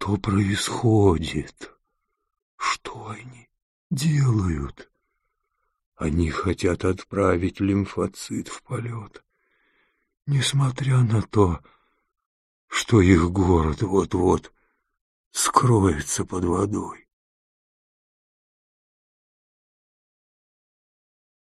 Что происходит? Что они делают? Они хотят отправить лимфоцит в полет, несмотря на то, что их город вот-вот скроется под водой.